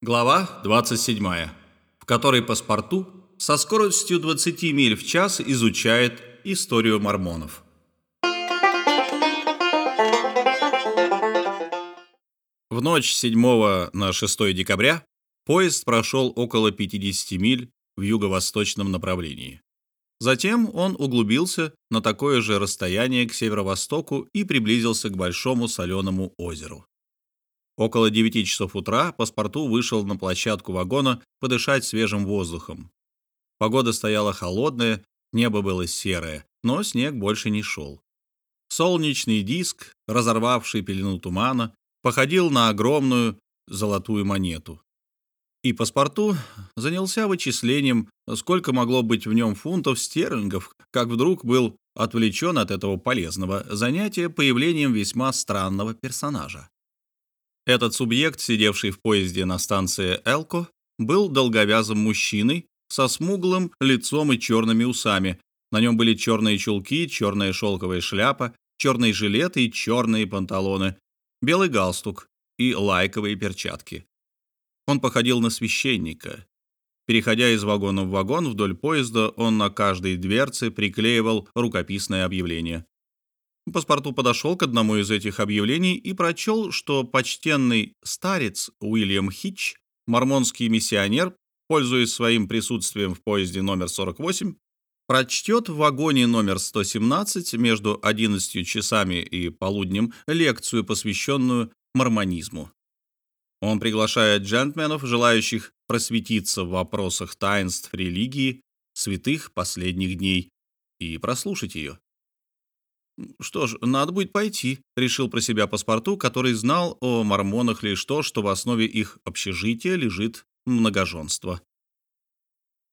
Глава 27, в которой паспорту со скоростью 20 миль в час изучает историю мормонов. В ночь с 7 на 6 декабря поезд прошел около 50 миль в юго-восточном направлении. Затем он углубился на такое же расстояние к северо-востоку и приблизился к Большому соленому озеру. Около 9 часов утра паспорту вышел на площадку вагона подышать свежим воздухом. Погода стояла холодная, небо было серое, но снег больше не шел. Солнечный диск, разорвавший пелену тумана, походил на огромную золотую монету. И паспорту занялся вычислением, сколько могло быть в нем фунтов стерлингов, как вдруг был отвлечен от этого полезного занятия появлением весьма странного персонажа. Этот субъект, сидевший в поезде на станции Элко, был долговязым мужчиной со смуглым лицом и черными усами. На нем были черные чулки, черная шелковая шляпа, черный жилет и черные панталоны, белый галстук и лайковые перчатки. Он походил на священника. Переходя из вагона в вагон вдоль поезда, он на каждой дверце приклеивал рукописное объявление. Паспорту подошел к одному из этих объявлений и прочел, что почтенный старец Уильям Хитч, мормонский миссионер, пользуясь своим присутствием в поезде номер 48, прочтет в вагоне номер 117 между 11 часами и полуднем лекцию, посвященную мормонизму. Он приглашает джентльменов, желающих просветиться в вопросах таинств религии, святых последних дней, и прослушать ее. Что ж, надо будет пойти, решил про себя паспорту, который знал о мормонах лишь то, что в основе их общежития лежит многоженство.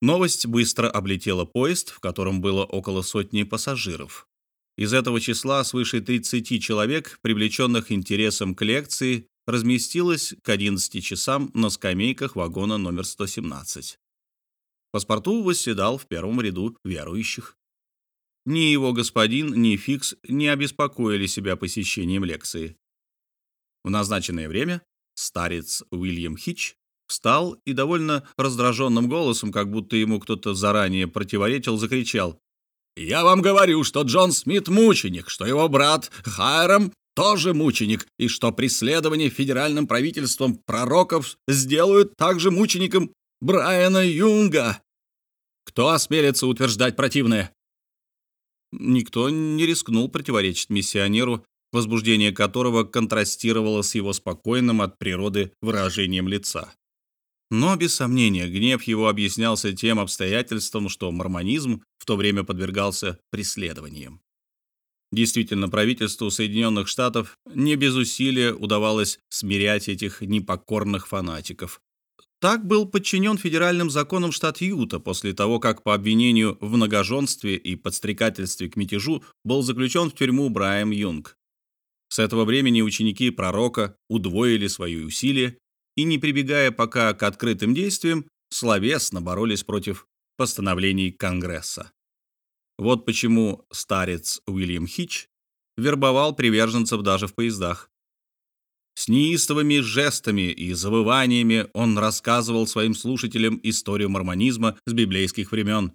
Новость быстро облетела поезд, в котором было около сотни пассажиров. Из этого числа свыше 30 человек, привлеченных интересом к лекции, разместилось к 11 часам на скамейках вагона номер 117. Паспорту восседал в первом ряду верующих. Ни его господин, ни Фикс не обеспокоили себя посещением лекции. В назначенное время старец Уильям Хич встал и довольно раздраженным голосом, как будто ему кто-то заранее противоречил, закричал. «Я вам говорю, что Джон Смит мученик, что его брат Хайрам тоже мученик, и что преследование федеральным правительством пророков сделают также мучеником Брайана Юнга. Кто осмелится утверждать противное? Никто не рискнул противоречить миссионеру, возбуждение которого контрастировало с его спокойным от природы выражением лица. Но, без сомнения, гнев его объяснялся тем обстоятельством, что мормонизм в то время подвергался преследованиям. Действительно, правительству Соединенных Штатов не без усилия удавалось смирять этих непокорных фанатиков, так был подчинен федеральным законам штат Юта после того, как по обвинению в многоженстве и подстрекательстве к мятежу был заключен в тюрьму Брайан Юнг. С этого времени ученики пророка удвоили свои усилия и, не прибегая пока к открытым действиям, словесно боролись против постановлений Конгресса. Вот почему старец Уильям Хич вербовал приверженцев даже в поездах. С неистовыми жестами и завываниями он рассказывал своим слушателям историю мормонизма с библейских времен.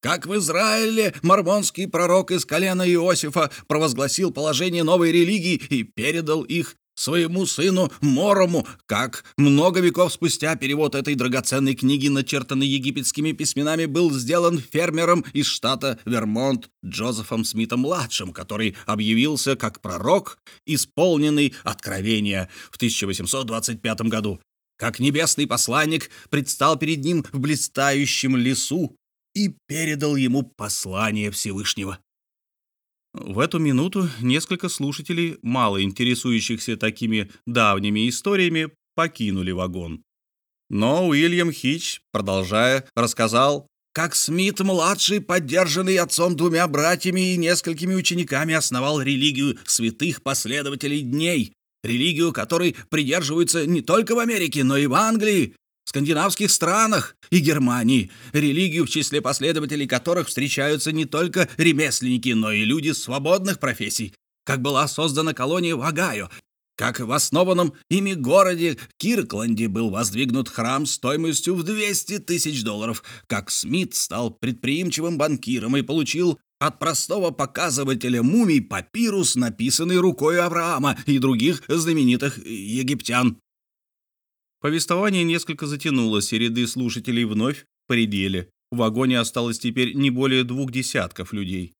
Как в Израиле мормонский пророк из колена Иосифа провозгласил положение новой религии и передал их своему сыну Морому, как много веков спустя перевод этой драгоценной книги, начертанной египетскими письменами, был сделан фермером из штата Вермонт Джозефом Смитом-младшим, который объявился как пророк, исполненный откровения в 1825 году. Как небесный посланник предстал перед ним в блистающем лесу и передал ему послание Всевышнего. В эту минуту несколько слушателей, мало интересующихся такими давними историями, покинули вагон. Но Уильям Хич, продолжая, рассказал, как Смит-младший, поддержанный отцом двумя братьями и несколькими учениками, основал религию святых последователей дней, религию которой придерживаются не только в Америке, но и в Англии, скандинавских странах и Германии, религию, в числе последователей которых встречаются не только ремесленники, но и люди свободных профессий, как была создана колония в Огайо, как в основанном ими городе Киркленде был воздвигнут храм стоимостью в 200 тысяч долларов, как Смит стал предприимчивым банкиром и получил от простого показывателя мумий папирус, написанный рукой Авраама и других знаменитых египтян. Повествование несколько затянулось, и ряды слушателей вновь поредели. В вагоне осталось теперь не более двух десятков людей.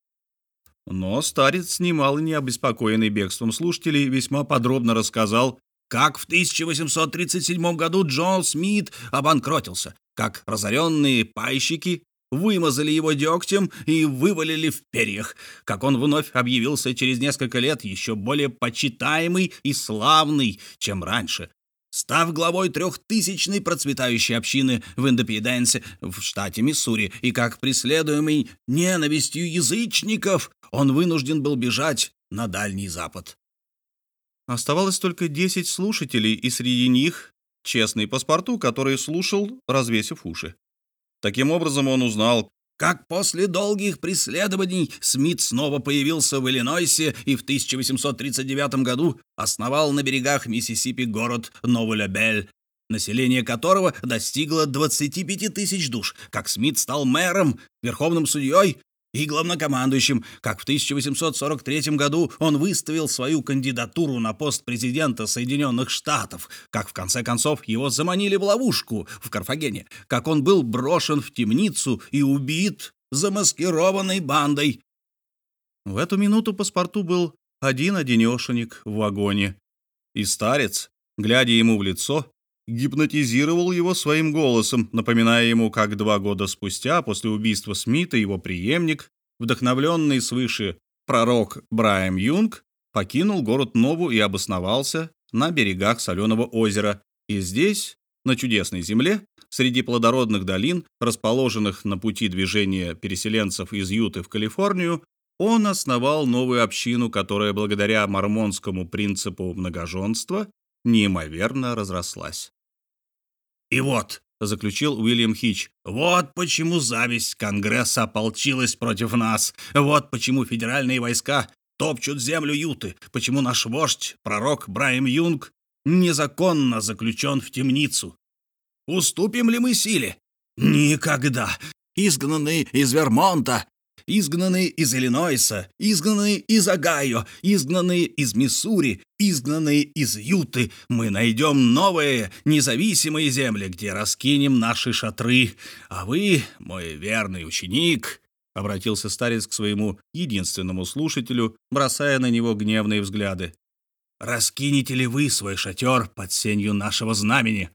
Но старец, немало не обеспокоенный бегством слушателей, весьма подробно рассказал, как в 1837 году Джон Смит обанкротился, как разоренные пайщики вымазали его дегтем и вывалили в перьях, как он вновь объявился через несколько лет еще более почитаемый и славный, чем раньше, став главой трехтысячной процветающей общины в Индопиеденсе в штате Миссури, и как преследуемый ненавистью язычников, он вынужден был бежать на Дальний Запад. Оставалось только десять слушателей, и среди них честный паспорту, который слушал, развесив уши. Таким образом, он узнал, как после долгих преследований Смит снова появился в Иллинойсе и в 1839 году основал на берегах Миссисипи город Новолябель, население которого достигло 25 тысяч душ, как Смит стал мэром, верховным судьей и главнокомандующим, как в 1843 году он выставил свою кандидатуру на пост президента Соединенных Штатов, как в конце концов его заманили в ловушку в Карфагене, как он был брошен в темницу и убит замаскированной бандой. В эту минуту паспорту был один-одинешенек в вагоне, и старец, глядя ему в лицо, гипнотизировал его своим голосом, напоминая ему, как два года спустя, после убийства Смита, его преемник, вдохновленный свыше пророк Брайам Юнг, покинул город Нову и обосновался на берегах соленого озера. И здесь, на чудесной земле, среди плодородных долин, расположенных на пути движения переселенцев из Юты в Калифорнию, он основал новую общину, которая благодаря мормонскому принципу многоженства неимоверно разрослась. «И вот», — заключил Уильям Хич, — «вот почему зависть Конгресса ополчилась против нас, вот почему федеральные войска топчут землю Юты, почему наш вождь, пророк Брайм Юнг, незаконно заключен в темницу. Уступим ли мы силе? Никогда. Изгнанный из Вермонта, изгнанные из Иллинойса, изгнанные из Огайо, изгнанные из Миссури, изгнанные из Юты, мы найдем новые независимые земли, где раскинем наши шатры. А вы, мой верный ученик, — обратился старец к своему единственному слушателю, бросая на него гневные взгляды. «Раскинете ли вы свой шатер под сенью нашего знамени?»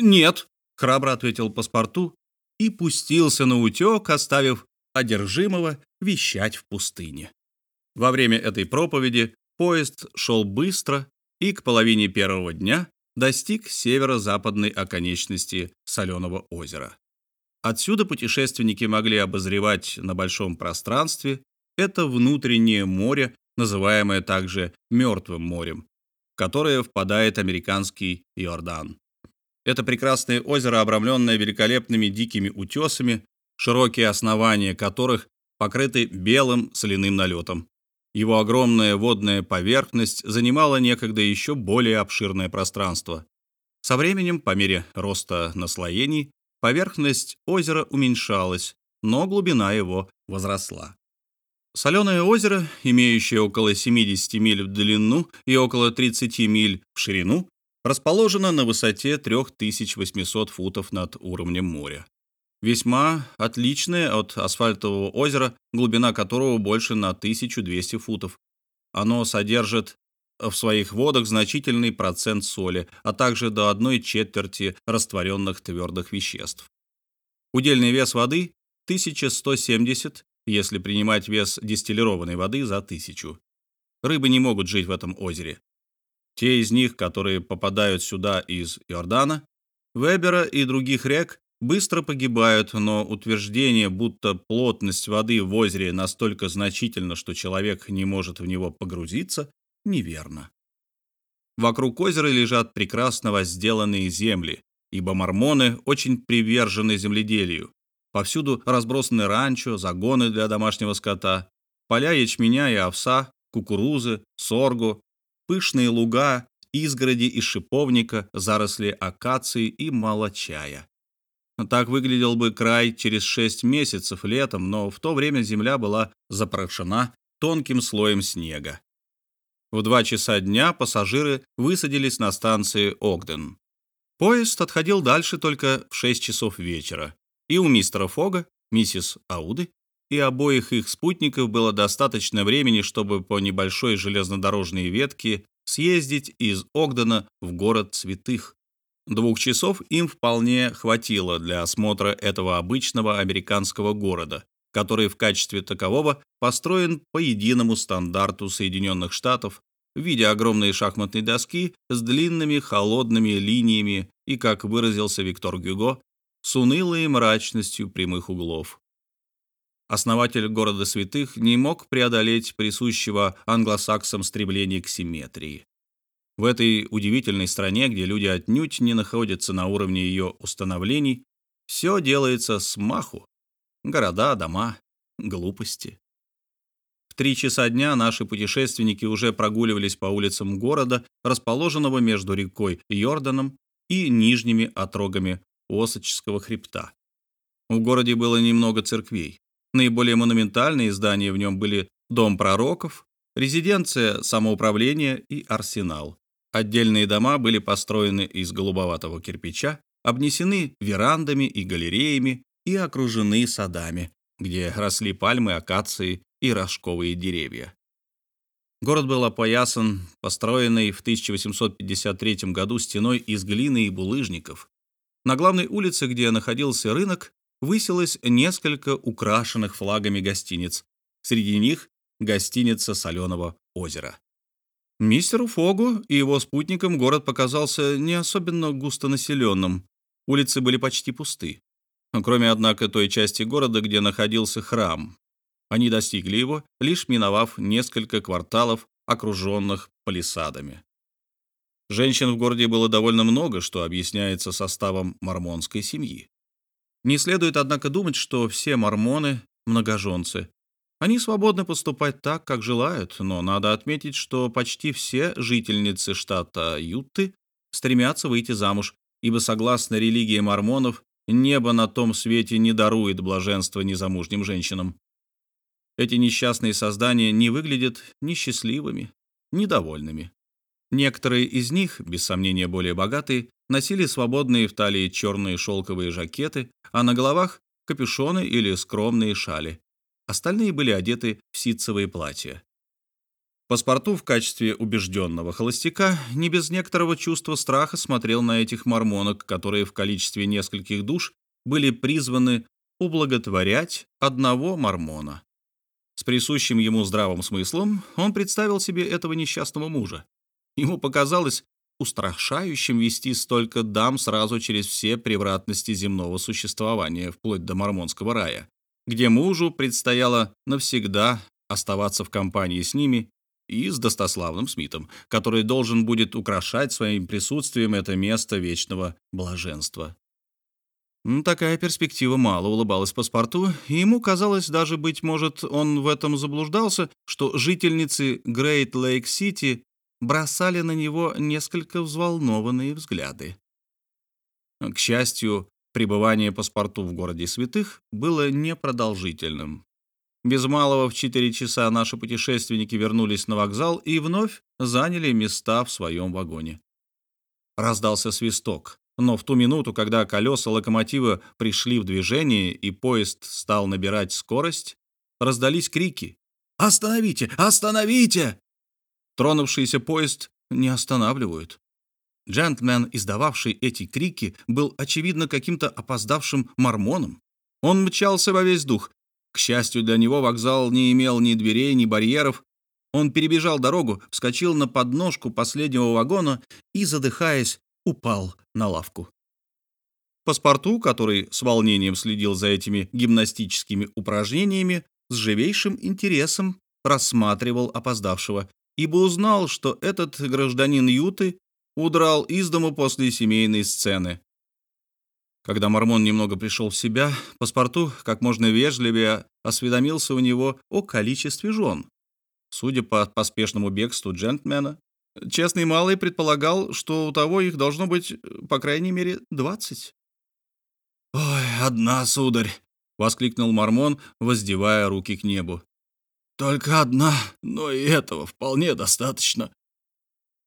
«Нет», — храбро ответил паспорту и пустился на утек, оставив одержимого вещать в пустыне. Во время этой проповеди поезд шел быстро и к половине первого дня достиг северо-западной оконечности Соленого озера. Отсюда путешественники могли обозревать на большом пространстве это внутреннее море, называемое также Мертвым морем, в которое впадает американский Иордан. Это прекрасное озеро, обрамленное великолепными дикими утесами, широкие основания которых покрыты белым соляным налетом. Его огромная водная поверхность занимала некогда еще более обширное пространство. Со временем, по мере роста наслоений, поверхность озера уменьшалась, но глубина его возросла. Соленое озеро, имеющее около 70 миль в длину и около 30 миль в ширину, расположено на высоте 3800 футов над уровнем моря весьма отличное от асфальтового озера, глубина которого больше на 1200 футов. Оно содержит в своих водах значительный процент соли, а также до одной четверти растворенных твердых веществ. Удельный вес воды – 1170, если принимать вес дистиллированной воды за 1000. Рыбы не могут жить в этом озере. Те из них, которые попадают сюда из Иордана, Вебера и других рек, быстро погибают, но утверждение, будто плотность воды в озере настолько значительна, что человек не может в него погрузиться, неверно. Вокруг озера лежат прекрасно возделанные земли, ибо мормоны очень привержены земледелию. Повсюду разбросаны ранчо, загоны для домашнего скота, поля ячменя и овса, кукурузы, соргу, пышные луга, изгороди из шиповника, заросли акации и молочая. Так выглядел бы край через шесть месяцев летом, но в то время земля была запрошена тонким слоем снега. В два часа дня пассажиры высадились на станции Огден. Поезд отходил дальше только в шесть часов вечера, и у мистера Фога, миссис Ауды и обоих их спутников было достаточно времени, чтобы по небольшой железнодорожной ветке съездить из Огдена в город Святых. Двух часов им вполне хватило для осмотра этого обычного американского города, который в качестве такового построен по единому стандарту Соединенных Штатов в виде огромной шахматной доски с длинными холодными линиями и, как выразился Виктор Гюго, с унылой мрачностью прямых углов. Основатель города святых не мог преодолеть присущего англосаксам стремления к симметрии. В этой удивительной стране, где люди отнюдь не находятся на уровне ее установлений, все делается с маху. Города, дома, глупости. В три часа дня наши путешественники уже прогуливались по улицам города, расположенного между рекой Йорданом и нижними отрогами Осочского хребта. В городе было немного церквей. Наиболее монументальные здания в нем были Дом пророков, резиденция самоуправления и арсенал. Отдельные дома были построены из голубоватого кирпича, обнесены верандами и галереями и окружены садами, где росли пальмы, акации и рожковые деревья. Город был опоясан построенной в 1853 году стеной из глины и булыжников. На главной улице, где находился рынок, высилось несколько украшенных флагами гостиниц. Среди них гостиница Соленого озера. Мистеру Фогу и его спутникам город показался не особенно густонаселенным. Улицы были почти пусты. Кроме, однако, той части города, где находился храм. Они достигли его, лишь миновав несколько кварталов, окруженных палисадами. Женщин в городе было довольно много, что объясняется составом мормонской семьи. Не следует, однако, думать, что все мормоны – многоженцы. Они свободны поступать так, как желают, но надо отметить, что почти все жительницы штата Ютты стремятся выйти замуж, ибо, согласно религии мормонов, небо на том свете не дарует блаженства незамужним женщинам. Эти несчастные создания не выглядят ни счастливыми, ни довольными. Некоторые из них, без сомнения более богатые, носили свободные в талии черные шелковые жакеты, а на головах – капюшоны или скромные шали. Остальные были одеты в ситцевые платья. Паспорту в качестве убежденного холостяка не без некоторого чувства страха смотрел на этих мормонок, которые в количестве нескольких душ были призваны ублаготворять одного мормона. С присущим ему здравым смыслом он представил себе этого несчастного мужа. Ему показалось устрашающим вести столько дам сразу через все превратности земного существования, вплоть до мормонского рая где мужу предстояло навсегда оставаться в компании с ними и с достославным Смитом, который должен будет украшать своим присутствием это место вечного блаженства. Такая перспектива мало улыбалась паспорту, и ему казалось даже, быть может, он в этом заблуждался, что жительницы Грейт Лейк-Сити бросали на него несколько взволнованные взгляды. К счастью, Пребывание паспорту в городе святых было непродолжительным. Без малого в 4 часа наши путешественники вернулись на вокзал и вновь заняли места в своем вагоне. Раздался свисток, но в ту минуту, когда колеса локомотива пришли в движение и поезд стал набирать скорость, раздались крики «Остановите! Остановите!» Тронувшийся поезд не останавливают. Джентльмен, издававший эти крики, был, очевидно, каким-то опоздавшим мормоном. Он мчался во весь дух. К счастью для него, вокзал не имел ни дверей, ни барьеров. Он перебежал дорогу, вскочил на подножку последнего вагона и, задыхаясь, упал на лавку. Паспорту, который с волнением следил за этими гимнастическими упражнениями, с живейшим интересом рассматривал опоздавшего, ибо узнал, что этот гражданин Юты удрал из дома после семейной сцены. Когда Мормон немного пришел в себя, паспорту как можно вежливее осведомился у него о количестве жен. Судя по поспешному бегству джентльмена, Честный малый предполагал, что у того их должно быть, по крайней мере, двадцать. «Ой, одна, сударь!» — воскликнул Мормон, воздевая руки к небу. «Только одна, но и этого вполне достаточно».